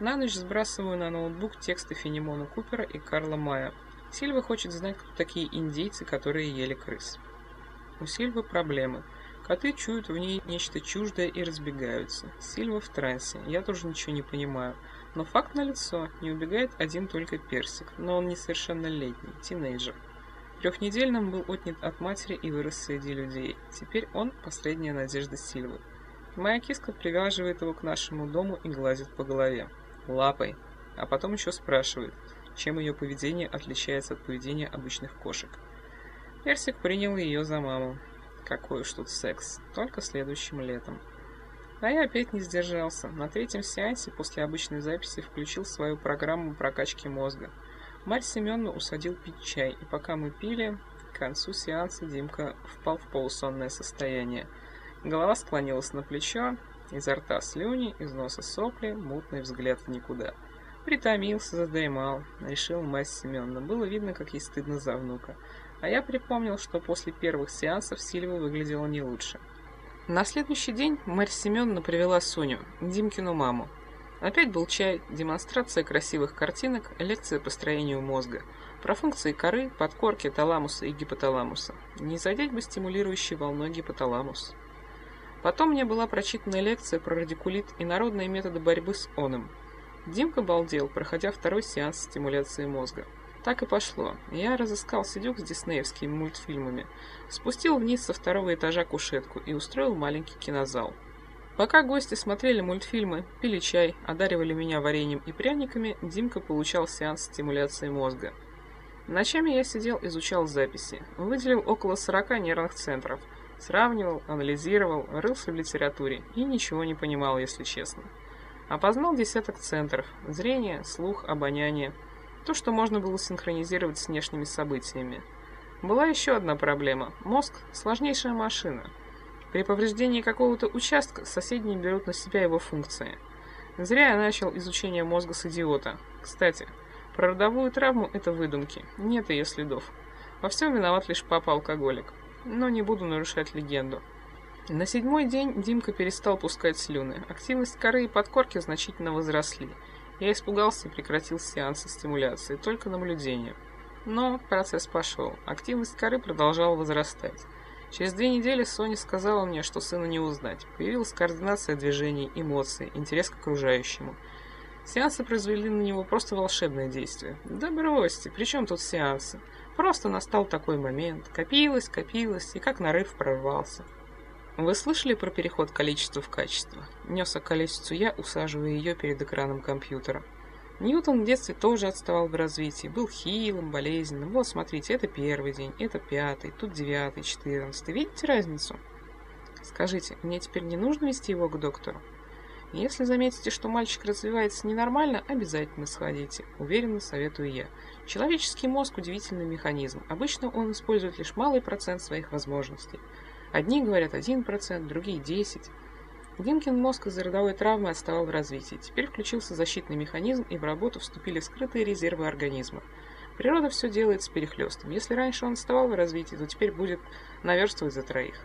На ночь сбрасываю на ноутбук тексты Фенемона Купера и Карла Мая. Сильва хочет знать, кто такие индейцы, которые ели крыс. У Сильвы проблемы. Коты чуют в ней нечто чуждое и разбегаются. Сильва в трансе. Я тоже ничего не понимаю. Но факт налицо. Не убегает один только персик. Но он несовершеннолетний, тинейджер. Трехнедельным был отнят от матери и вырос среди людей. Теперь он последняя надежда Сильвы. Моя киска привязывает его к нашему дому и гладит по голове лапой, а потом еще спрашивает, чем ее поведение отличается от поведения обычных кошек. Персик принял ее за маму. Какой уж тут секс, только следующим летом. А я опять не сдержался. На третьем сеансе после обычной записи включил свою программу прокачки мозга. Марь Семеновна усадил пить чай, и пока мы пили, к концу сеанса Димка впал в полусонное состояние. Голова склонилась на плечо, Изо рта слюни, из носа сопли, мутный взгляд в никуда. Притомился, задремал, решил мать Семеновна. Было видно, как ей стыдно за внука. А я припомнил, что после первых сеансов Сильва выглядела не лучше. На следующий день Марья Семеновна привела Соню, Димкину маму. Опять был чай, демонстрация красивых картинок, лекция по строению мозга, про функции коры, подкорки, таламуса и гипоталамуса. Не задеть бы стимулирующей волной гипоталамус. Потом мне была прочитана лекция про радикулит и народные методы борьбы с оном. Димка балдел, проходя второй сеанс стимуляции мозга. Так и пошло. Я разыскал сидюк с диснеевскими мультфильмами, спустил вниз со второго этажа кушетку и устроил маленький кинозал. Пока гости смотрели мультфильмы, пили чай, одаривали меня вареньем и пряниками, Димка получал сеанс стимуляции мозга. Ночами я сидел, изучал записи, выделил около 40 нервных центров – Сравнивал, анализировал, рылся в литературе и ничего не понимал, если честно. Опознал десяток центров – зрение, слух, обоняние. То, что можно было синхронизировать с внешними событиями. Была еще одна проблема – мозг – сложнейшая машина. При повреждении какого-то участка соседние берут на себя его функции. Зря я начал изучение мозга с идиота. Кстати, про родовую травму – это выдумки, нет ее следов. Во всем виноват лишь папа-алкоголик но не буду нарушать легенду. На седьмой день Димка перестал пускать слюны. Активность коры и подкорки значительно возросли. Я испугался и прекратил сеансы стимуляции, только наблюдение. Но процесс пошел. Активность коры продолжала возрастать. Через две недели Соня сказала мне, что сына не узнать. Появилась координация движений, эмоций, интерес к окружающему. Сеансы произвели на него просто волшебное действие. Да бросьте, при чем тут сеансы? Просто настал такой момент. Копилось, копилось, и как нарыв прорвался. Вы слышали про переход количества в качество? Несся колесицу я, усаживая ее перед экраном компьютера. Ньютон в детстве тоже отставал в развитии, был хилым, болезненным. Вот, смотрите, это первый день, это пятый, тут девятый, четырнадцатый. Видите разницу? Скажите, мне теперь не нужно вести его к доктору? Если заметите, что мальчик развивается ненормально, обязательно сходите. Уверенно советую я. Человеческий мозг – удивительный механизм. Обычно он использует лишь малый процент своих возможностей. Одни говорят 1%, другие 10%. Димкин мозг из-за родовой травмы отставал в развитии. Теперь включился защитный механизм, и в работу вступили скрытые резервы организма. Природа все делает с перехлестом. Если раньше он отставал в развитии, то теперь будет наверстывать за троих.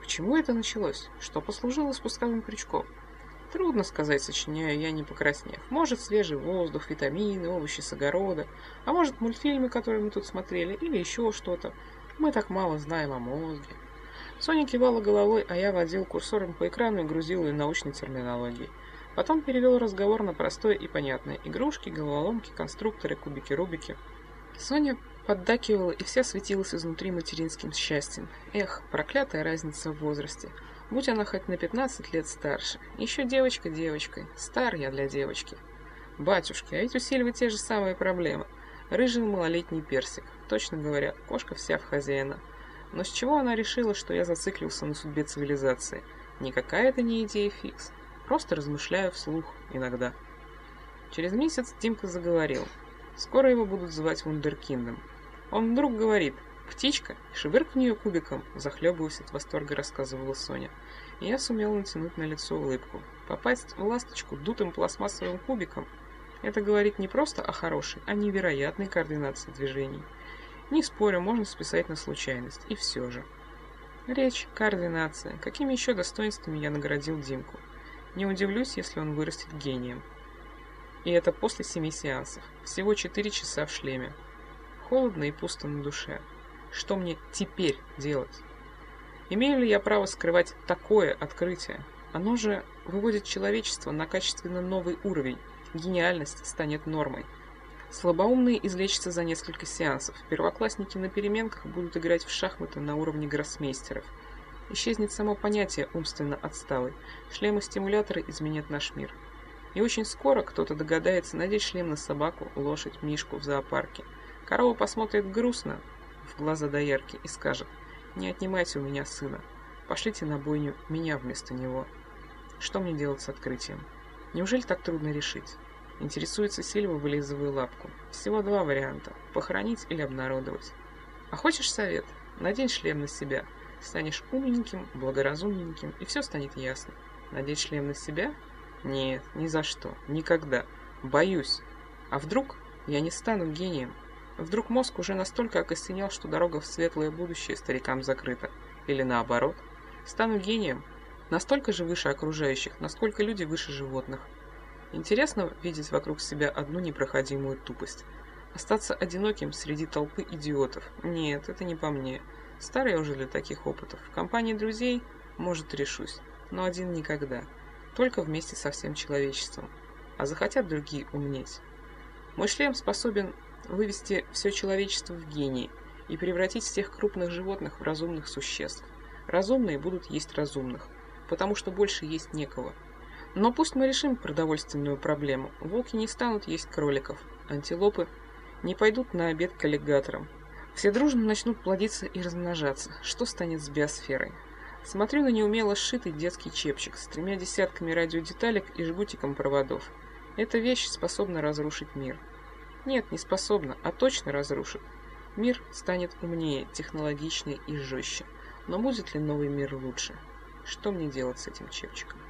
Почему это началось? Что послужило спусковым крючком? Трудно сказать, сочиняю я не покраснев. Может, свежий воздух, витамины, овощи с огорода, а может, мультфильмы, которые мы тут смотрели, или еще что-то. Мы так мало знаем о мозге. Соня кивала головой, а я водил курсором по экрану и грузил ее научной терминологией. Потом перевел разговор на простое и понятное. Игрушки, головоломки, конструкторы, кубики-рубики. Соня поддакивала, и вся светилась изнутри материнским счастьем. Эх, проклятая разница в возрасте. Будь она хоть на 15 лет старше. Еще девочка девочкой. Стар я для девочки. Батюшки, а ведь у Сильвы те же самые проблемы. Рыжий малолетний персик. Точно говоря, кошка вся в хозяина. Но с чего она решила, что я зациклился на судьбе цивилизации? Никакая это не идея фикс. Просто размышляю вслух иногда. Через месяц Тимка заговорил. Скоро его будут звать Вундеркиндом. Он вдруг говорит – «Птичка!» и швырк в нее кубиком, захлебываясь от восторга, рассказывала Соня. И я сумел натянуть на лицо улыбку. Попасть в ласточку дутым пластмассовым кубиком – это говорит не просто о хорошей, а невероятной координации движений. Не спорю, можно списать на случайность, и все же. Речь, координация. Какими еще достоинствами я наградил Димку? Не удивлюсь, если он вырастет гением. И это после семи сеансов. Всего четыре часа в шлеме. Холодно и пусто на душе. Что мне теперь делать? Имею ли я право скрывать такое открытие? Оно же выводит человечество на качественно новый уровень. Гениальность станет нормой. Слабоумные излечатся за несколько сеансов. Первоклассники на переменках будут играть в шахматы на уровне гроссмейстеров. Исчезнет само понятие умственно отсталый. Шлемы-стимуляторы изменят наш мир. И очень скоро кто-то догадается надеть шлем на собаку, лошадь, мишку в зоопарке. Корова посмотрит грустно в глаза доярки и скажет «Не отнимайте у меня сына, пошлите на бойню меня вместо него». Что мне делать с открытием? Неужели так трудно решить? Интересуется Сильва, вылизывая лапку. Всего два варианта – похоронить или обнародовать. А хочешь совет? Надень шлем на себя. Станешь умненьким, благоразумненьким, и все станет ясно. Надеть шлем на себя? Нет, ни за что, никогда. Боюсь. А вдруг я не стану гением? Вдруг мозг уже настолько окостенел, что дорога в светлое будущее старикам закрыта? Или наоборот? Стану гением? Настолько же выше окружающих, насколько люди выше животных. Интересно видеть вокруг себя одну непроходимую тупость. Остаться одиноким среди толпы идиотов. Нет, это не по мне. Старый уже для таких опытов. В компании друзей, может, решусь. Но один никогда. Только вместе со всем человечеством. А захотят другие умнеть. Мой шлем способен вывести все человечество в гении и превратить всех крупных животных в разумных существ. Разумные будут есть разумных, потому что больше есть некого. Но пусть мы решим продовольственную проблему. Волки не станут есть кроликов, антилопы не пойдут на обед к аллигаторам. Все дружно начнут плодиться и размножаться. Что станет с биосферой? Смотрю на неумело сшитый детский чепчик с тремя десятками радиодеталек и жгутиком проводов. Эта вещь способна разрушить мир. Нет, не способна, а точно разрушит. Мир станет умнее, технологичнее и жестче. Но будет ли новый мир лучше? Что мне делать с этим чепчиком?